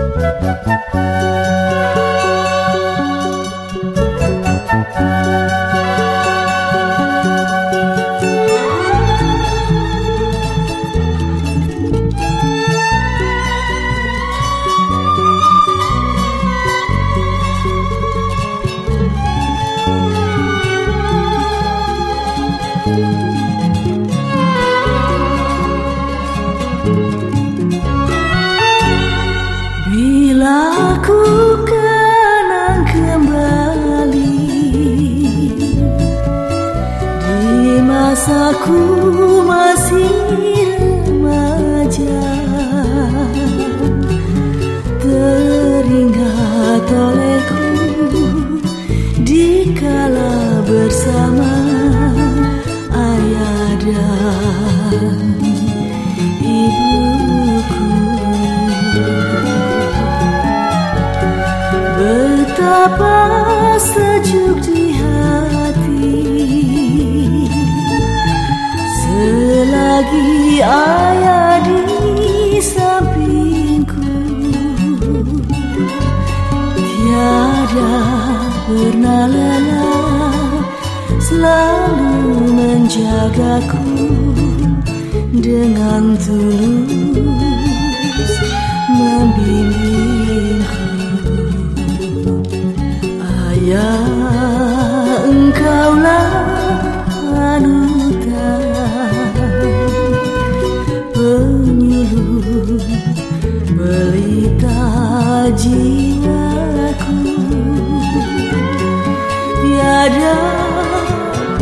Música Aku masih remaja. Teringat olehku Dikala bersama ayah dan ibuku. Betapa sejuk di pernah lelah Selalu menjagaku Dengan tulus membimbingku. Ayah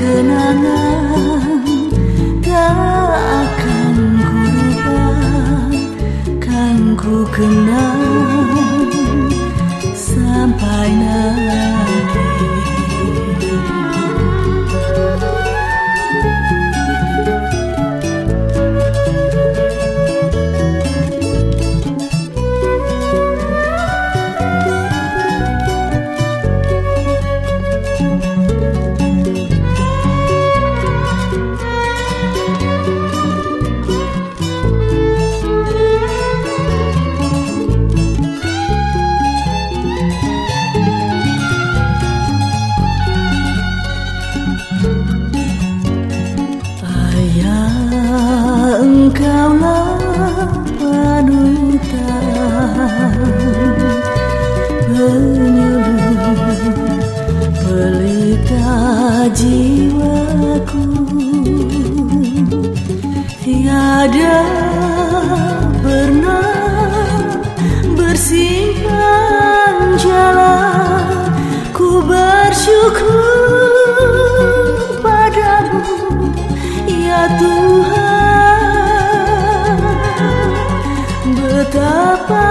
kenangan tak akan ku rubah. Kan ku kenang jiwaku tiada pernah bersimpan jalan. Ku bersyukur padamu ya Tuhan. Betapa